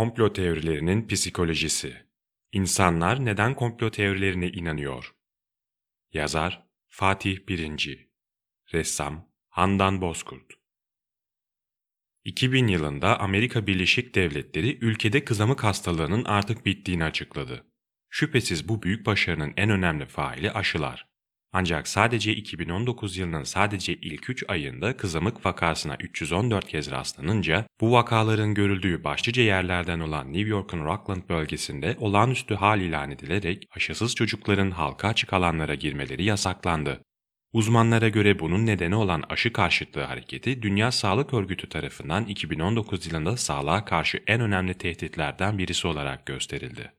Komplo teorilerinin psikolojisi. İnsanlar neden komplo teorilerine inanıyor? Yazar Fatih Birinci Ressam Handan Bozkurt 2000 yılında Amerika Birleşik Devletleri ülkede kızamık hastalığının artık bittiğini açıkladı. Şüphesiz bu büyük başarının en önemli faili aşılar. Ancak sadece 2019 yılının sadece ilk 3 ayında kızamık vakasına 314 kez rastlanınca bu vakaların görüldüğü başlıca yerlerden olan New York'un Rockland bölgesinde olağanüstü hal ilan edilerek aşısız çocukların halka açık alanlara girmeleri yasaklandı. Uzmanlara göre bunun nedeni olan aşı karşıtlığı hareketi Dünya Sağlık Örgütü tarafından 2019 yılında sağlığa karşı en önemli tehditlerden birisi olarak gösterildi.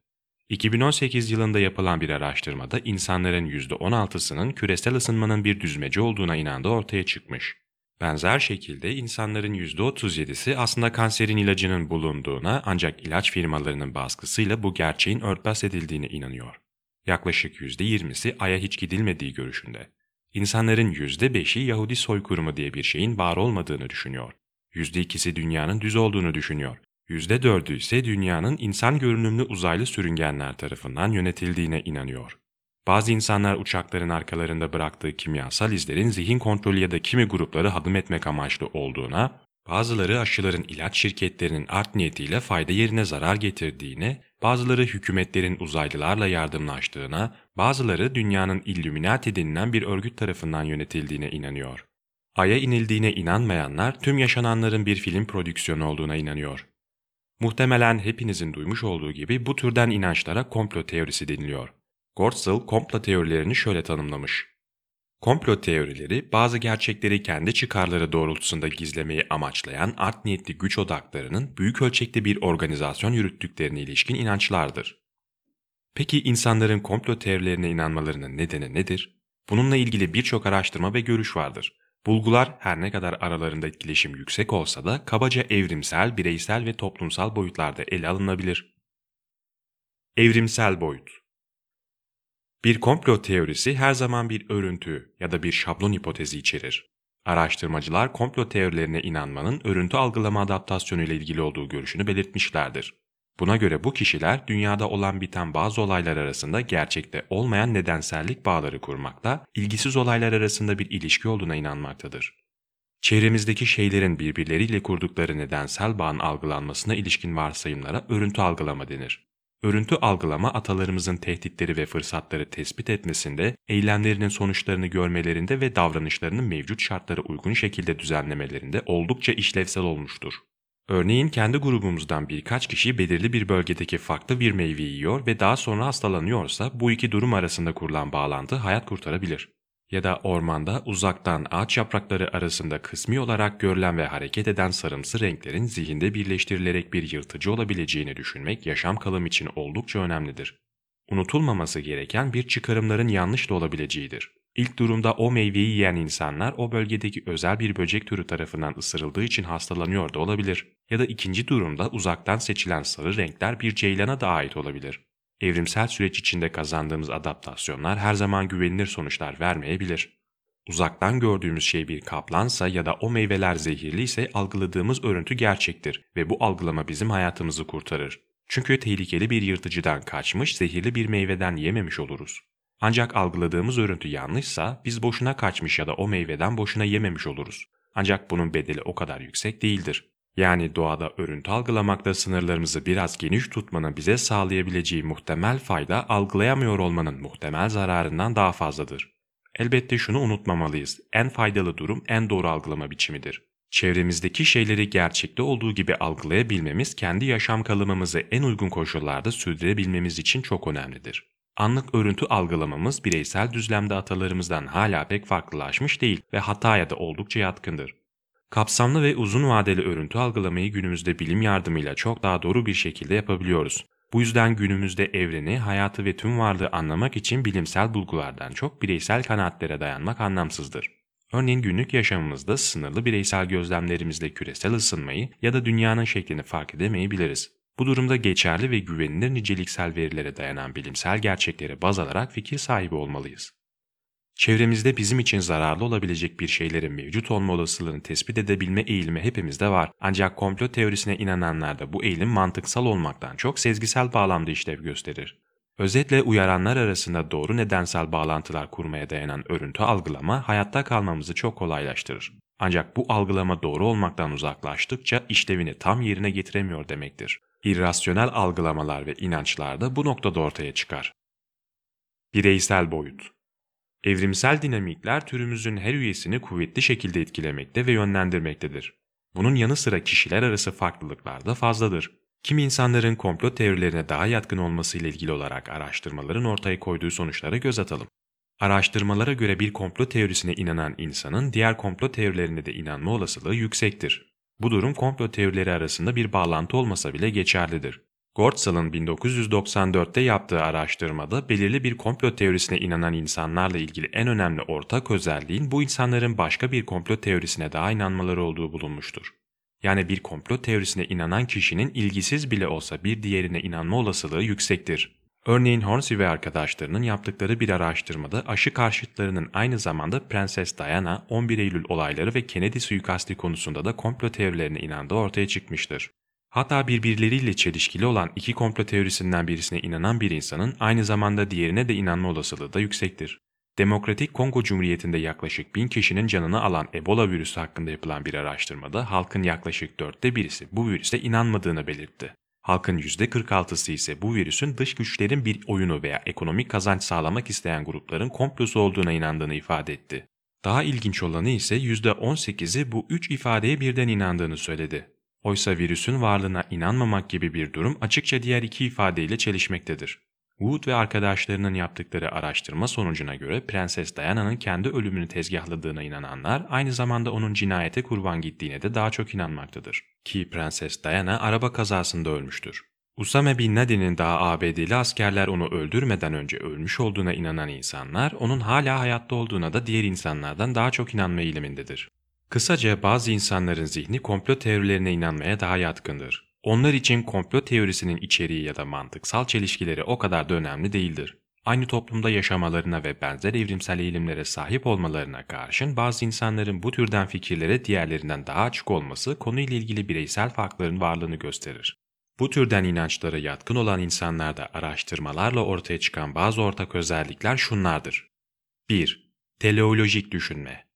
2018 yılında yapılan bir araştırmada insanların %16'sının küresel ısınmanın bir düzmece olduğuna inandığı ortaya çıkmış. Benzer şekilde insanların %37'si aslında kanserin ilacının bulunduğuna ancak ilaç firmalarının baskısıyla bu gerçeğin örtbas edildiğine inanıyor. Yaklaşık %20'si Ay'a hiç gidilmediği görüşünde. İnsanların %5'i Yahudi soykırımı diye bir şeyin var olmadığını düşünüyor. %2'si dünyanın düz olduğunu düşünüyor. %4'ü ise dünyanın insan görünümlü uzaylı sürüngenler tarafından yönetildiğine inanıyor. Bazı insanlar uçakların arkalarında bıraktığı kimyasal izlerin zihin kontrolü ya da kimi grupları hadım etmek amaçlı olduğuna, bazıları aşıların ilaç şirketlerinin art niyetiyle fayda yerine zarar getirdiğine, bazıları hükümetlerin uzaylılarla yardımlaştığına, bazıları dünyanın Illuminati denilen bir örgüt tarafından yönetildiğine inanıyor. Ay'a inildiğine inanmayanlar tüm yaşananların bir film prodüksiyonu olduğuna inanıyor. Muhtemelen hepinizin duymuş olduğu gibi bu türden inançlara komplo teorisi deniliyor. Gortzel komplo teorilerini şöyle tanımlamış. Komplo teorileri bazı gerçekleri kendi çıkarları doğrultusunda gizlemeyi amaçlayan art niyetli güç odaklarının büyük ölçekte bir organizasyon yürüttüklerine ilişkin inançlardır. Peki insanların komplo teorilerine inanmalarının nedeni nedir? Bununla ilgili birçok araştırma ve görüş vardır. Bulgular her ne kadar aralarında etkileşim yüksek olsa da kabaca evrimsel, bireysel ve toplumsal boyutlarda ele alınabilir. Evrimsel boyut Bir komplo teorisi her zaman bir örüntü ya da bir şablon hipotezi içerir. Araştırmacılar komplo teorilerine inanmanın örüntü algılama adaptasyonu ile ilgili olduğu görüşünü belirtmişlerdir. Buna göre bu kişiler dünyada olan biten bazı olaylar arasında gerçekte olmayan nedensellik bağları kurmakta, ilgisiz olaylar arasında bir ilişki olduğuna inanmaktadır. Çevremizdeki şeylerin birbirleriyle kurdukları nedensel bağın algılanmasına ilişkin varsayımlara örüntü algılama denir. Örüntü algılama atalarımızın tehditleri ve fırsatları tespit etmesinde, eylemlerinin sonuçlarını görmelerinde ve davranışlarının mevcut şartlara uygun şekilde düzenlemelerinde oldukça işlevsel olmuştur. Örneğin kendi grubumuzdan birkaç kişi belirli bir bölgedeki farklı bir meyve yiyor ve daha sonra hastalanıyorsa bu iki durum arasında kurulan bağlantı hayat kurtarabilir. Ya da ormanda uzaktan ağaç yaprakları arasında kısmi olarak görülen ve hareket eden sarımsı renklerin zihinde birleştirilerek bir yırtıcı olabileceğini düşünmek yaşam kalım için oldukça önemlidir. Unutulmaması gereken bir çıkarımların yanlış da olabileceğidir. İlk durumda o meyveyi yiyen insanlar o bölgedeki özel bir böcek türü tarafından ısırıldığı için hastalanıyor da olabilir. Ya da ikinci durumda uzaktan seçilen sarı renkler bir ceylana da ait olabilir. Evrimsel süreç içinde kazandığımız adaptasyonlar her zaman güvenilir sonuçlar vermeyebilir. Uzaktan gördüğümüz şey bir kaplansa ya da o meyveler zehirli ise algıladığımız örüntü gerçektir ve bu algılama bizim hayatımızı kurtarır. Çünkü tehlikeli bir yırtıcıdan kaçmış, zehirli bir meyveden yememiş oluruz. Ancak algıladığımız örüntü yanlışsa biz boşuna kaçmış ya da o meyveden boşuna yememiş oluruz. Ancak bunun bedeli o kadar yüksek değildir. Yani doğada örüntü algılamakta sınırlarımızı biraz geniş tutmanın bize sağlayabileceği muhtemel fayda algılayamıyor olmanın muhtemel zararından daha fazladır. Elbette şunu unutmamalıyız. En faydalı durum en doğru algılama biçimidir. Çevremizdeki şeyleri gerçekte olduğu gibi algılayabilmemiz kendi yaşam kalımımızı en uygun koşullarda sürdürebilmemiz için çok önemlidir. Anlık örüntü algılamamız bireysel düzlemde atalarımızdan hala pek farklılaşmış değil ve hataya da oldukça yatkındır. Kapsamlı ve uzun vadeli örüntü algılamayı günümüzde bilim yardımıyla çok daha doğru bir şekilde yapabiliyoruz. Bu yüzden günümüzde evreni, hayatı ve tüm varlığı anlamak için bilimsel bulgulardan çok bireysel kanaatlere dayanmak anlamsızdır. Örneğin günlük yaşamımızda sınırlı bireysel gözlemlerimizle küresel ısınmayı ya da dünyanın şeklini fark edemeyebiliriz. Bu durumda geçerli ve güvenilir niceliksel verilere dayanan bilimsel gerçeklere baz alarak fikir sahibi olmalıyız. Çevremizde bizim için zararlı olabilecek bir şeylerin mevcut olma olasılığını tespit edebilme eğilimi hepimizde var. Ancak komplo teorisine inananlarda bu eğilim mantıksal olmaktan çok sezgisel bağlamda işlev gösterir. Özetle uyaranlar arasında doğru nedensel bağlantılar kurmaya dayanan örüntü algılama hayatta kalmamızı çok kolaylaştırır. Ancak bu algılama doğru olmaktan uzaklaştıkça işlevini tam yerine getiremiyor demektir. İrrasyonel algılamalar ve inançlar da bu noktada ortaya çıkar. Bireysel boyut Evrimsel dinamikler türümüzün her üyesini kuvvetli şekilde etkilemekte ve yönlendirmektedir. Bunun yanı sıra kişiler arası farklılıklar da fazladır. Kim insanların komplo teorilerine daha yatkın olmasıyla ilgili olarak araştırmaların ortaya koyduğu sonuçlara göz atalım. Araştırmalara göre bir komplo teorisine inanan insanın diğer komplo teorilerine de inanma olasılığı yüksektir. Bu durum komplo teorileri arasında bir bağlantı olmasa bile geçerlidir. Gortsal'ın 1994'te yaptığı araştırmada belirli bir komplo teorisine inanan insanlarla ilgili en önemli ortak özelliğin bu insanların başka bir komplo teorisine daha inanmaları olduğu bulunmuştur. Yani bir komplo teorisine inanan kişinin ilgisiz bile olsa bir diğerine inanma olasılığı yüksektir. Örneğin Hornsey ve arkadaşlarının yaptıkları bir araştırmada aşı karşıtlarının aynı zamanda Prenses Diana, 11 Eylül olayları ve Kennedy suikasti konusunda da komplo teorilerine inandığı ortaya çıkmıştır. Hatta birbirleriyle çelişkili olan iki komplo teorisinden birisine inanan bir insanın aynı zamanda diğerine de inanma olasılığı da yüksektir. Demokratik Kongo Cumhuriyeti'nde yaklaşık bin kişinin canını alan Ebola virüsü hakkında yapılan bir araştırmada halkın yaklaşık dörtte birisi bu virüse inanmadığını belirtti. Halkın %46'sı ise bu virüsün dış güçlerin bir oyunu veya ekonomik kazanç sağlamak isteyen grupların komplosu olduğuna inandığını ifade etti. Daha ilginç olanı ise %18'i bu üç ifadeye birden inandığını söyledi. Oysa virüsün varlığına inanmamak gibi bir durum açıkça diğer iki ifadeyle çelişmektedir. Wood ve arkadaşlarının yaptıkları araştırma sonucuna göre Prenses Diana'nın kendi ölümünü tezgahladığına inananlar aynı zamanda onun cinayete kurban gittiğine de daha çok inanmaktadır. Ki Prenses Diana araba kazasında ölmüştür. Usame Bin Laden'in daha ABD'li askerler onu öldürmeden önce ölmüş olduğuna inanan insanlar onun hala hayatta olduğuna da diğer insanlardan daha çok inanma eğilimindedir. Kısaca bazı insanların zihni komplo teorilerine inanmaya daha yatkındır. Onlar için komplo teorisinin içeriği ya da mantıksal çelişkileri o kadar da önemli değildir. Aynı toplumda yaşamalarına ve benzer evrimsel eğilimlere sahip olmalarına karşın bazı insanların bu türden fikirlere diğerlerinden daha açık olması konuyla ilgili bireysel farkların varlığını gösterir. Bu türden inançlara yatkın olan insanlarda araştırmalarla ortaya çıkan bazı ortak özellikler şunlardır. 1. Teleolojik düşünme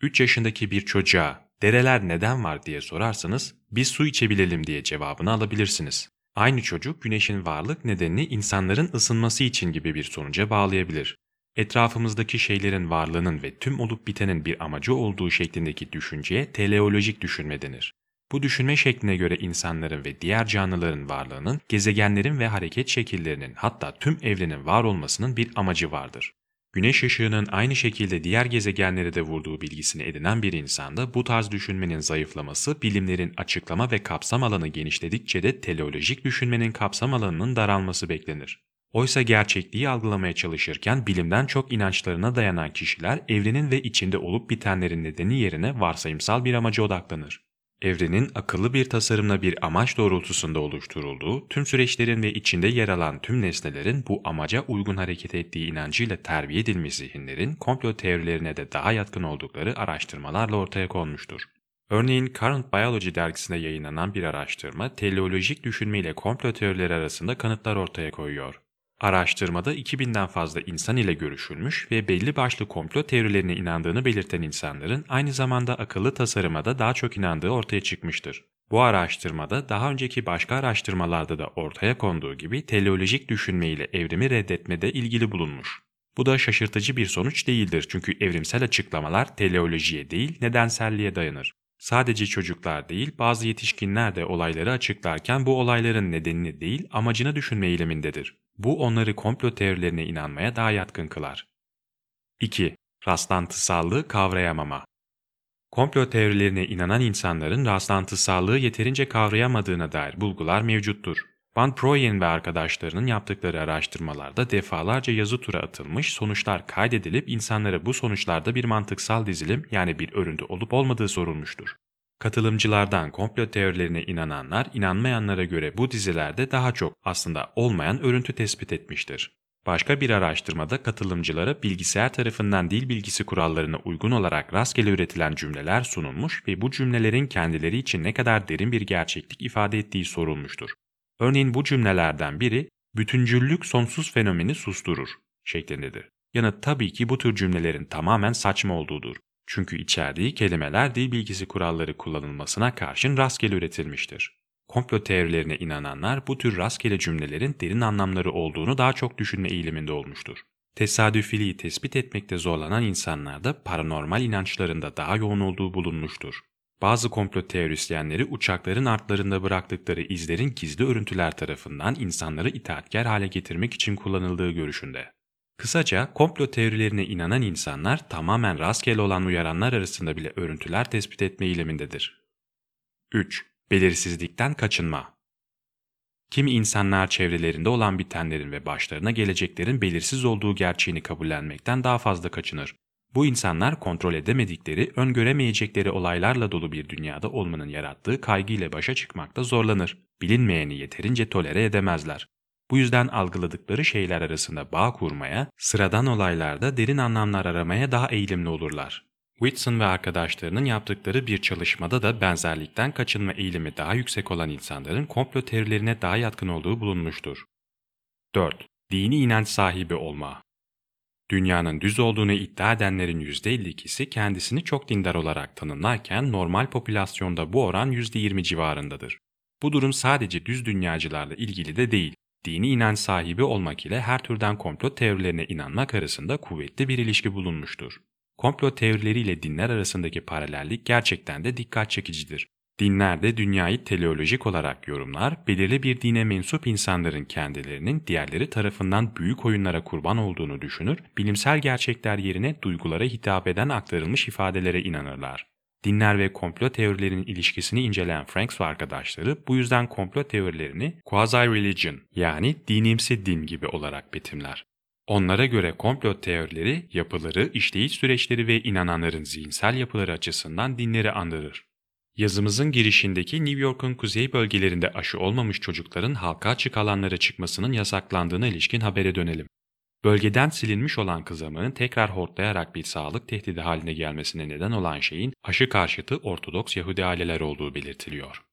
3 yaşındaki bir çocuğa dereler neden var diye sorarsanız biz su içebilelim diye cevabını alabilirsiniz. Aynı çocuk güneşin varlık nedenini insanların ısınması için gibi bir sonuca bağlayabilir. Etrafımızdaki şeylerin varlığının ve tüm olup bitenin bir amacı olduğu şeklindeki düşünceye teleolojik düşünme denir. Bu düşünme şekline göre insanların ve diğer canlıların varlığının, gezegenlerin ve hareket şekillerinin hatta tüm evrenin var olmasının bir amacı vardır. Güneş ışığının aynı şekilde diğer gezegenlere de vurduğu bilgisini edinen bir insanda bu tarz düşünmenin zayıflaması bilimlerin açıklama ve kapsam alanı genişledikçe de teleolojik düşünmenin kapsam alanının daralması beklenir. Oysa gerçekliği algılamaya çalışırken bilimden çok inançlarına dayanan kişiler evrenin ve içinde olup bitenlerin nedeni yerine varsayımsal bir amaca odaklanır evrenin akıllı bir tasarımla bir amaç doğrultusunda oluşturulduğu, tüm süreçlerin ve içinde yer alan tüm nesnelerin bu amaca uygun hareket ettiği inancıyla terbiye edilmiş zihinlerin komplo teorilerine de daha yatkın oldukları araştırmalarla ortaya konmuştur. Örneğin Current Biology dergisinde yayınlanan bir araştırma, teleolojik düşünme ile komplo teorileri arasında kanıtlar ortaya koyuyor. Araştırmada 2000'den fazla insan ile görüşülmüş ve belli başlı komplo teorilerine inandığını belirten insanların aynı zamanda akıllı tasarıma da daha çok inandığı ortaya çıkmıştır. Bu araştırmada daha önceki başka araştırmalarda da ortaya konduğu gibi teleolojik düşünme ile evrimi reddetmede ilgili bulunmuş. Bu da şaşırtıcı bir sonuç değildir çünkü evrimsel açıklamalar teleolojiye değil nedenselliğe dayanır. Sadece çocuklar değil bazı yetişkinler de olayları açıklarken bu olayların nedenini değil amacını düşünme eğilimindedir. Bu onları komplo teorilerine inanmaya daha yatkın kılar. 2. Rastlantısallığı kavrayamama Komplo teorilerine inanan insanların rastlantısallığı yeterince kavrayamadığına dair bulgular mevcuttur. Van Proyen ve arkadaşlarının yaptıkları araştırmalarda defalarca yazı tura atılmış, sonuçlar kaydedilip insanlara bu sonuçlarda bir mantıksal dizilim yani bir örüntü olup olmadığı sorulmuştur. Katılımcılardan komplo teorilerine inananlar, inanmayanlara göre bu dizilerde daha çok aslında olmayan örüntü tespit etmiştir. Başka bir araştırmada katılımcılara bilgisayar tarafından dil bilgisi kurallarına uygun olarak rastgele üretilen cümleler sunulmuş ve bu cümlelerin kendileri için ne kadar derin bir gerçeklik ifade ettiği sorulmuştur. Örneğin bu cümlelerden biri bütüncüllük sonsuz fenomeni susturur şeklindedir. Yanıt tabii ki bu tür cümlelerin tamamen saçma olduğudur. Çünkü içerdiği kelimeler dil bilgisi kuralları kullanılmasına karşın rastgele üretilmiştir. Komplo teorilerine inananlar bu tür rastgele cümlelerin derin anlamları olduğunu daha çok düşünme eğiliminde olmuştur. Tesadüfiliği tespit etmekte zorlanan insanlarda paranormal inançlarında daha yoğun olduğu bulunmuştur. Bazı komplo teorisyenleri uçakların artlarında bıraktıkları izlerin gizli örüntüler tarafından insanları itaatkar hale getirmek için kullanıldığı görüşünde. Kısaca komplo teorilerine inanan insanlar tamamen rastgele olan uyaranlar arasında bile örüntüler tespit etme eğilimindedir. 3. Belirsizlikten kaçınma Kimi insanlar çevrelerinde olan bitenlerin ve başlarına geleceklerin belirsiz olduğu gerçeğini kabullenmekten daha fazla kaçınır. Bu insanlar kontrol edemedikleri, öngöremeyecekleri olaylarla dolu bir dünyada olmanın yarattığı kaygıyla başa çıkmakta zorlanır. Bilinmeyeni yeterince tolere edemezler. Bu yüzden algıladıkları şeyler arasında bağ kurmaya, sıradan olaylarda derin anlamlar aramaya daha eğilimli olurlar. Whitson ve arkadaşlarının yaptıkları bir çalışmada da benzerlikten kaçınma eğilimi daha yüksek olan insanların komplo teorilerine daha yatkın olduğu bulunmuştur. 4. Dini inanç sahibi olma Dünyanın düz olduğunu iddia edenlerin %52'si kendisini çok dindar olarak tanımlarken normal popülasyonda bu oran %20 civarındadır. Bu durum sadece düz dünyacılarla ilgili de değil, dini inanç sahibi olmak ile her türden komplo teorilerine inanmak arasında kuvvetli bir ilişki bulunmuştur. Komplo teorileriyle dinler arasındaki paralellik gerçekten de dikkat çekicidir. Dinlerde dünyayı teleolojik olarak yorumlar, belirli bir dine mensup insanların kendilerinin diğerleri tarafından büyük oyunlara kurban olduğunu düşünür, bilimsel gerçekler yerine duygulara hitap eden aktarılmış ifadelere inanırlar. Dinler ve komplo teorilerinin ilişkisini inceleyen Franks ve arkadaşları bu yüzden komplo teorilerini quasi-religion yani dinimsi din gibi olarak betimler. Onlara göre komplo teorileri yapıları, işleyiş süreçleri ve inananların zihinsel yapıları açısından dinleri andırır. Yazımızın girişindeki New York'un kuzey bölgelerinde aşı olmamış çocukların halka açık alanlara çıkmasının yasaklandığına ilişkin habere dönelim. Bölgeden silinmiş olan kızamığın tekrar hortlayarak bir sağlık tehdidi haline gelmesine neden olan şeyin aşı karşıtı Ortodoks Yahudi aileler olduğu belirtiliyor.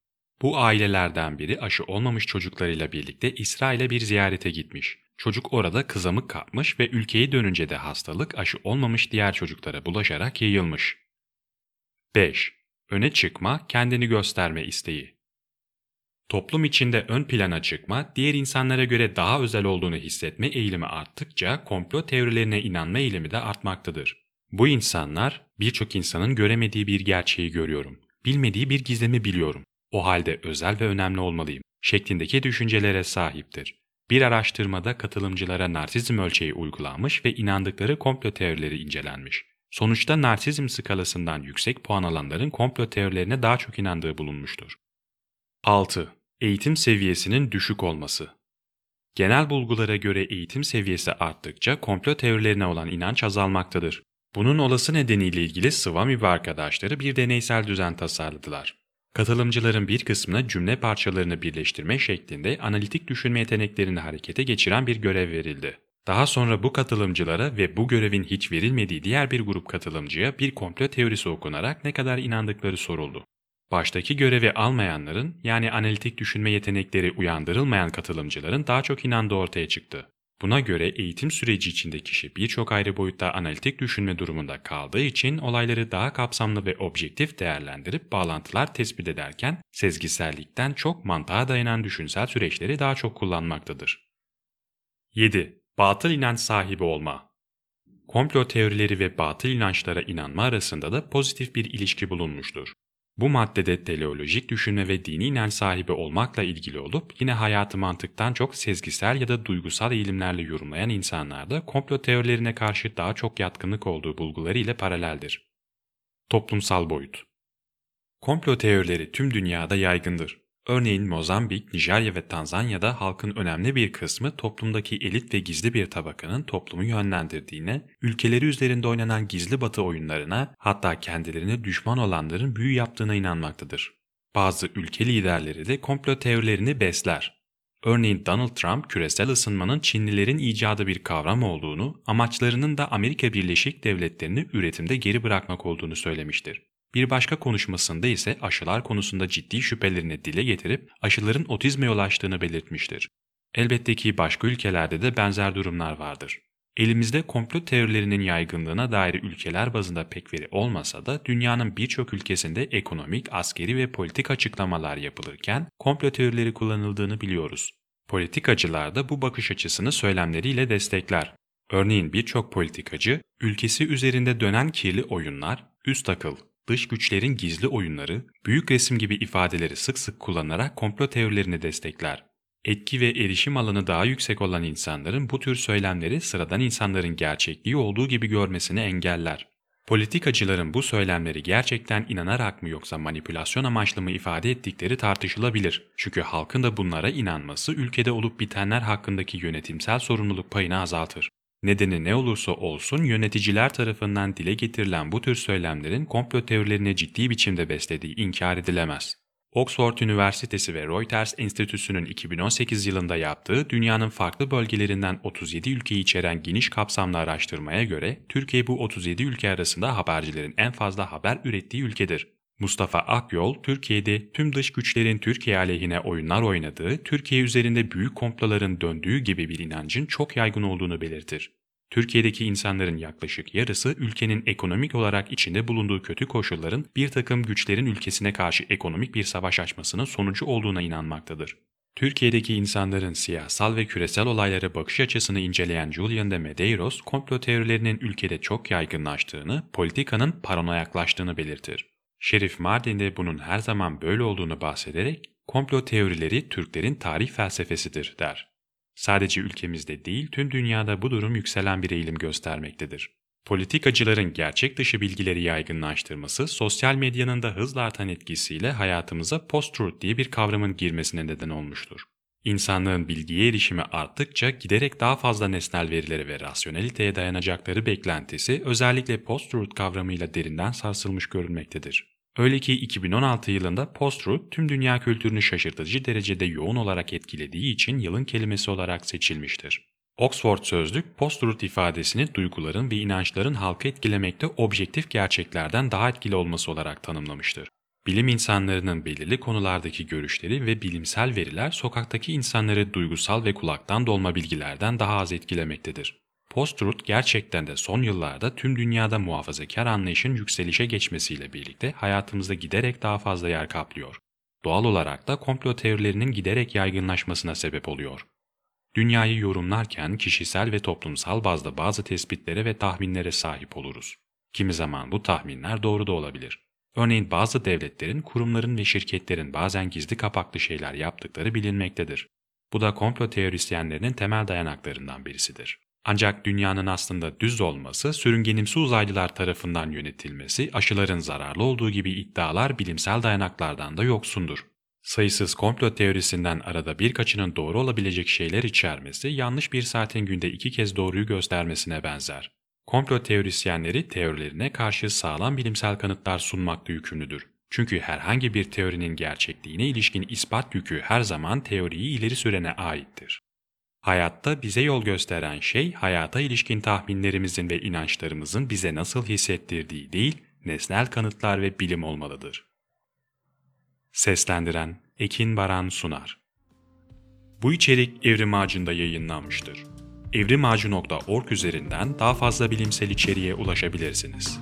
Bu ailelerden biri aşı olmamış çocuklarıyla birlikte İsrail'e bir ziyarete gitmiş. Çocuk orada kızamık kapmış ve ülkeye dönünce de hastalık aşı olmamış diğer çocuklara bulaşarak yayılmış. 5. Öne çıkma, kendini gösterme isteği. Toplum içinde ön plana çıkma, diğer insanlara göre daha özel olduğunu hissetme eğilimi arttıkça komplo teorilerine inanma eğilimi de artmaktadır. Bu insanlar, birçok insanın göremediği bir gerçeği görüyorum, bilmediği bir gizemi biliyorum, o halde özel ve önemli olmalıyım şeklindeki düşüncelere sahiptir. Bir araştırmada katılımcılara narsizm ölçeği uygulanmış ve inandıkları komplo teorileri incelenmiş. Sonuçta narsizm skalasından yüksek puan alanların komplo teorilerine daha çok inandığı bulunmuştur. 6. Eğitim seviyesinin düşük olması Genel bulgulara göre eğitim seviyesi arttıkça komplo teorilerine olan inanç azalmaktadır. Bunun olası nedeniyle ilgili Swami ve arkadaşları bir deneysel düzen tasarladılar. Katılımcıların bir kısmına cümle parçalarını birleştirme şeklinde analitik düşünme yeteneklerini harekete geçiren bir görev verildi. Daha sonra bu katılımcılara ve bu görevin hiç verilmediği diğer bir grup katılımcıya bir komplo teorisi okunarak ne kadar inandıkları soruldu. Baştaki görevi almayanların yani analitik düşünme yetenekleri uyandırılmayan katılımcıların daha çok inandığı ortaya çıktı. Buna göre eğitim süreci içinde kişi birçok ayrı boyutta analitik düşünme durumunda kaldığı için olayları daha kapsamlı ve objektif değerlendirip bağlantılar tespit ederken sezgisellikten çok mantığa dayanan düşünsel süreçleri daha çok kullanmaktadır. 7. Batıl inanç sahibi olma Komplo teorileri ve batıl inançlara inanma arasında da pozitif bir ilişki bulunmuştur. Bu maddede teleolojik düşünme ve dini inanç sahibi olmakla ilgili olup yine hayatı mantıktan çok sezgisel ya da duygusal eğilimlerle yorumlayan insanlarda komplo teorilerine karşı daha çok yatkınlık olduğu bulguları ile paraleldir. Toplumsal boyut Komplo teorileri tüm dünyada yaygındır. Örneğin Mozambik, Nijerya ve Tanzanya'da halkın önemli bir kısmı toplumdaki elit ve gizli bir tabakanın toplumu yönlendirdiğine, ülkeleri üzerinde oynanan gizli batı oyunlarına hatta kendilerine düşman olanların büyü yaptığına inanmaktadır. Bazı ülke liderleri de komplo teorilerini besler. Örneğin Donald Trump küresel ısınmanın Çinlilerin icadı bir kavram olduğunu, amaçlarının da Amerika Birleşik Devletleri'ni üretimde geri bırakmak olduğunu söylemiştir. Bir başka konuşmasında ise aşılar konusunda ciddi şüphelerini dile getirip aşıların otizme yol açtığını belirtmiştir. Elbette ki başka ülkelerde de benzer durumlar vardır. Elimizde komplo teorilerinin yaygınlığına dair ülkeler bazında pek veri olmasa da dünyanın birçok ülkesinde ekonomik, askeri ve politik açıklamalar yapılırken komplo teorileri kullanıldığını biliyoruz. Politikacılar da bu bakış açısını söylemleriyle destekler. Örneğin birçok politikacı, ülkesi üzerinde dönen kirli oyunlar, üst akıl, dış güçlerin gizli oyunları, büyük resim gibi ifadeleri sık sık kullanarak komplo teorilerini destekler. Etki ve erişim alanı daha yüksek olan insanların bu tür söylemleri sıradan insanların gerçekliği olduğu gibi görmesini engeller. Politikacıların bu söylemleri gerçekten inanarak mı yoksa manipülasyon amaçlı mı ifade ettikleri tartışılabilir. Çünkü halkın da bunlara inanması ülkede olup bitenler hakkındaki yönetimsel sorumluluk payını azaltır. Nedeni ne olursa olsun yöneticiler tarafından dile getirilen bu tür söylemlerin komplo teorilerini ciddi biçimde beslediği inkar edilemez. Oxford Üniversitesi ve Reuters Enstitüsü'nün 2018 yılında yaptığı dünyanın farklı bölgelerinden 37 ülkeyi içeren geniş kapsamlı araştırmaya göre Türkiye bu 37 ülke arasında habercilerin en fazla haber ürettiği ülkedir. Mustafa Akyol, Türkiye'de tüm dış güçlerin Türkiye aleyhine oyunlar oynadığı, Türkiye üzerinde büyük komploların döndüğü gibi bir inancın çok yaygın olduğunu belirtir. Türkiye'deki insanların yaklaşık yarısı ülkenin ekonomik olarak içinde bulunduğu kötü koşulların bir takım güçlerin ülkesine karşı ekonomik bir savaş açmasının sonucu olduğuna inanmaktadır. Türkiye'deki insanların siyasal ve küresel olaylara bakış açısını inceleyen Julian de Medeiros, komplo teorilerinin ülkede çok yaygınlaştığını, politikanın paranoyaklaştığını belirtir. Şerif Mardin de bunun her zaman böyle olduğunu bahsederek, komplo teorileri Türklerin tarih felsefesidir der. Sadece ülkemizde değil tüm dünyada bu durum yükselen bir eğilim göstermektedir. Politikacıların gerçek dışı bilgileri yaygınlaştırması, sosyal medyanın da hızla artan etkisiyle hayatımıza post-truth diye bir kavramın girmesine neden olmuştur. İnsanlığın bilgiye erişimi arttıkça giderek daha fazla nesnel verilere ve rasyoneliteye dayanacakları beklentisi özellikle post-truth kavramıyla derinden sarsılmış görülmektedir. Öyle ki 2016 yılında post-truth tüm dünya kültürünü şaşırtıcı derecede yoğun olarak etkilediği için yılın kelimesi olarak seçilmiştir. Oxford Sözlük, post-truth ifadesini duyguların ve inançların halkı etkilemekte objektif gerçeklerden daha etkili olması olarak tanımlamıştır. Bilim insanlarının belirli konulardaki görüşleri ve bilimsel veriler sokaktaki insanları duygusal ve kulaktan dolma bilgilerden daha az etkilemektedir. Post-truth gerçekten de son yıllarda tüm dünyada muhafazakar anlayışın yükselişe geçmesiyle birlikte hayatımızda giderek daha fazla yer kaplıyor. Doğal olarak da komplo teorilerinin giderek yaygınlaşmasına sebep oluyor. Dünyayı yorumlarken kişisel ve toplumsal bazda bazı tespitlere ve tahminlere sahip oluruz. Kimi zaman bu tahminler doğru da olabilir. Örneğin bazı devletlerin, kurumların ve şirketlerin bazen gizli kapaklı şeyler yaptıkları bilinmektedir. Bu da komplo teorisyenlerinin temel dayanaklarından birisidir. Ancak dünyanın aslında düz olması, sürüngenimsi uzaylılar tarafından yönetilmesi, aşıların zararlı olduğu gibi iddialar bilimsel dayanaklardan da yoksundur. Sayısız komplo teorisinden arada birkaçının doğru olabilecek şeyler içermesi, yanlış bir saatin günde iki kez doğruyu göstermesine benzer. Komplo teorisyenleri teorilerine karşı sağlam bilimsel kanıtlar sunmakta yükümlüdür. Çünkü herhangi bir teorinin gerçekliğine ilişkin ispat yükü her zaman teoriyi ileri sürene aittir. Hayatta bize yol gösteren şey hayata ilişkin tahminlerimizin ve inançlarımızın bize nasıl hissettirdiği değil, nesnel kanıtlar ve bilim olmalıdır. Seslendiren Ekin Baran Sunar Bu içerik Evrim Ağacı'nda yayınlanmıştır. evrimağacı.org üzerinden daha fazla bilimsel içeriğe ulaşabilirsiniz.